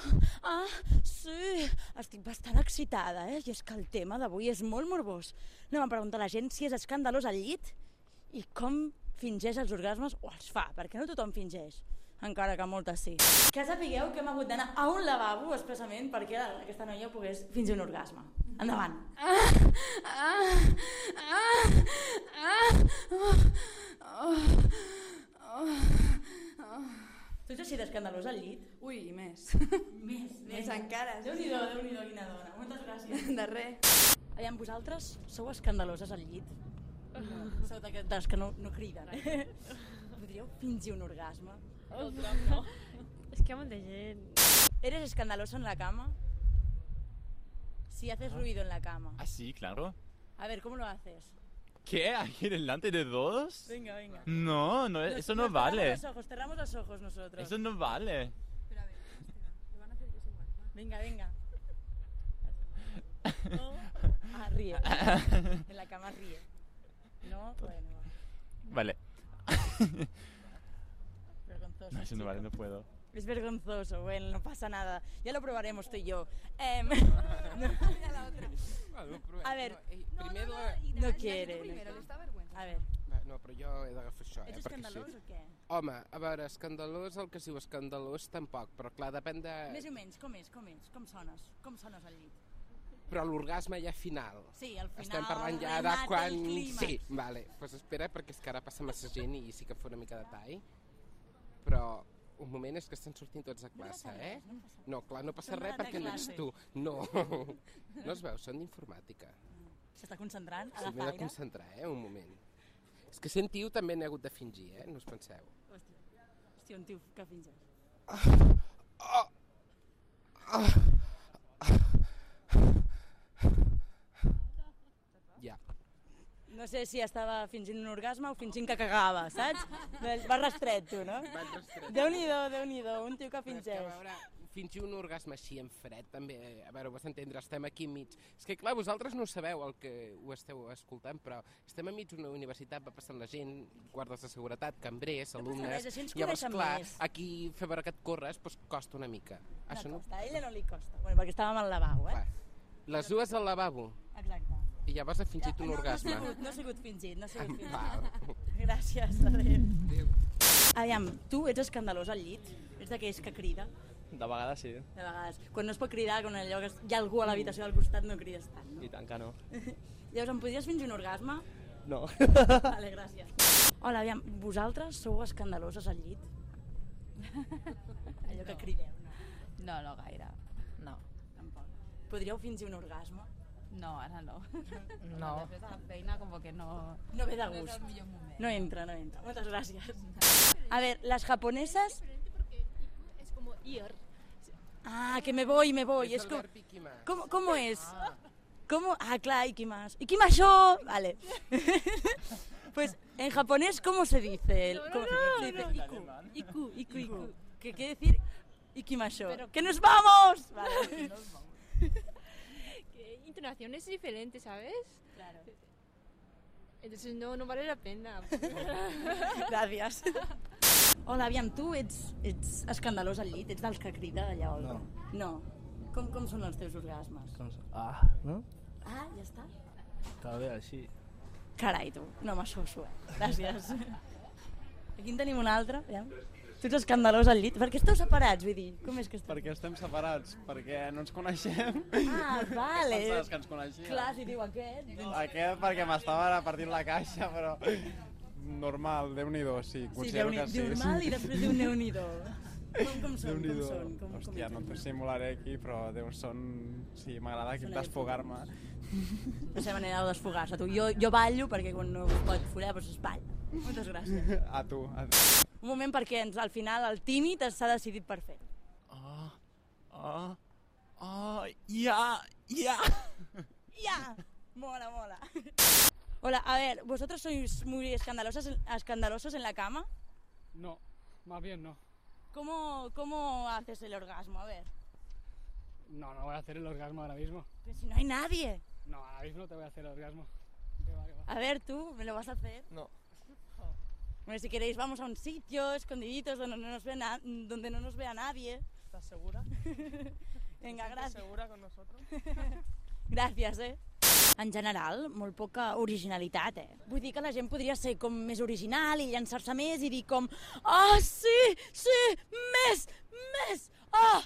ah, sí, estic bastant excitada, eh? I és que el tema d'avui és molt morbós. Anem a preguntar a la gent si és escandalós al llit i com fingeix els orgasmes o els fa, perquè no tothom fingeix encara que moltes sí. Que sapigueu que hem hagut d'anar a un lavabo expressament perquè aquesta noia pogués fingir un orgasme. Endavant. Ah, ah, ah, ah, oh, oh, oh. Tu ets així d'escandalós al llit? Ui, i més. Més, Més encara. Déu-n'hi-do, déu nhi déu quina dona. Moltes gràcies. De res. Aviam, vosaltres sou escandaloses al llit? No. Sou d'aquestes que no, no criden. Podríeu fingir un orgasme? no. Es que hay de gente. ¿Eres escandaloso en la cama? Si haces ruido en la cama. Ah, sí, claro. A ver, ¿cómo lo haces? ¿Qué? ¿Aquí delante de todos? Venga, venga. No, no, Nos- eso no nos vale. Cerramos los ojos, cerramos los ojos nosotros. Eso no vale. Venga, venga. No. Ah, ríe. En la cama ríe. No, bueno, va. Vale. vergonzoso. No, eso no vale, no puedo. Es vergonzoso, bueno, no pasa nada. Ya lo probaremos tú y yo. Em, Bueno, però, A ver. No, eh, primer la... no quiere. no Primero, quiere. está vergüenza. A ver, Va, no, però jo he d'agafar això, eh? ¿ets escandalós sí. o què? Home, a veure, escandalós, el que es diu escandalós tampoc, però clar, depèn de... Més o menys, com és, com és? Com sones? Com sones al llit? Però l'orgasme ja final. Sí, al final... Estem parlant ja de quan... Sí, vale. Doncs pues espera, perquè és que ara passa massa gent i sí que fa una mica de tall. Però un moment és que estan sortint tots a classe, passa eh? no res. No, clar, no passa res de perquè no ets tu. No. No es veu, són d'informàtica. S'està concentrant a Sí, la m'he de feina. concentrar, eh, un moment. És que sent tio també n'he hagut de fingir, eh? No us penseu. Hòstia, hòstia, un tio que finges. Ja. No sé si estava fingint un orgasme o fingint que cagava, saps? Va rastret, tu, no? Rastret. Déu-n'hi-do, déu nhi déu un tio que Però és que, a fingeix. veure, fingir un orgasme així en fred, també, a veure, ho vas entendre, estem aquí enmig. És que, clar, vosaltres no sabeu el que ho esteu escoltant, però estem enmig d'una universitat, va passant la gent, guardes de seguretat, cambrers, alumnes... així ens Llavors, clar, més. aquí fer veure que et corres doncs, costa una mica. Això no no... costa, a ella no li costa. Bueno, perquè estàvem al lavabo, eh? Clar. Les dues al lavabo Exacte. I llavors ha fingit un no, orgasme. No ha, sigut, no ha sigut fingit, no ha sigut fingit. Val. Gràcies, adéu. Adéu. Aviam, tu ets escandalós al llit? Ets d'aquells que crida? De vegades sí, De vegades. Quan no es pot cridar, quan allò que hi ha algú a l'habitació del costat, no crides tant, no? i tant que no. Llavors, em podries fingir un orgasme? No. Vale, gràcies. Hola, aviam, vosaltres sou escandaloses al llit? Allò que crideu, no? No, no gaire. No. Tampoc. Podríeu fingir un orgasme? No, ara no. No. Després de la feina com que no... No ve de No és gust. el millor moment. No entra, no entra. Moltes gràcies. A ver, las japonesas... Es como ir. Ah, que me voy, me voy. Es como... ¿Cómo, cómo es? ¿Cómo? Ah, claro, ikimas. Ikimasho. Vale. pues en japonés, ¿cómo se dice? El- ¿cómo se dice? Iku, iku, iku, iku. Que quiere decir ikimasho. ¡Que nos vamos! Vale. Que intonación es diferente, ¿sabes? Claro. Entonces no, no vale la pena. Gràcies. Hola, aviam, tu ets, ets escandalós al llit? Ets dels que crida allà o No. No. Com, com són els teus orgasmes? Com se- Ah, no? Ah, ja està. Està bé així. Carai, tu, no m'assosso, eh? Gràcies. Aquí en tenim un altre, aviam. Tu ets escandalós al llit. Per què esteu separats, vull dir? Com és que esteu... Perquè estem separats, perquè no ens coneixem. Ah, vale. Pensaves que ens coneixíem. Clar, si diu aquest... Doncs... Aquest perquè m'estava repartint la caixa, però... Normal, Déu-n'hi-do, sí, Sí, considero Déu-n'hi- que sí. diu mal i després diu Déu-n'hi-do. Com, com són, com són? Com, Hòstia, no com t'ho simularé aquí, però Déu, són... Sí, m'agrada aquí Són desfogar-me. La seva manera de desfogar-se, tu. Jo, jo ballo perquè quan no pot follar, doncs es balla. Moltes gràcies. A tu, a tu. Un moment perquè ens, al final el tímid s'ha decidit per fer. Ah, ah, ah, ja, ja. ¡Ya! Mola, mola. Hola, a ver, ¿vosotros sois muy escandalosos, escandalosos en la cama? No, más bien no. ¿Cómo, ¿Cómo haces el orgasmo? A ver. No, no voy a hacer el orgasmo ahora mismo. Pero si no hay nadie. No, ahora mismo no te voy a hacer el orgasmo. Que va, que va. A ver, tú, ¿me lo vas a hacer? No. Bueno, si queréis, vamos a un sitio escondiditos donde no nos, ve na- donde no nos vea nadie. ¿Estás segura? ¿Te sientes gràcies. segura con nosotros? Gràcies, eh? En general, molt poca originalitat, eh? Vull dir que la gent podria ser com més original i llançar-se més i dir com Ah, sí, sí, més, més, ah,